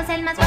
es el más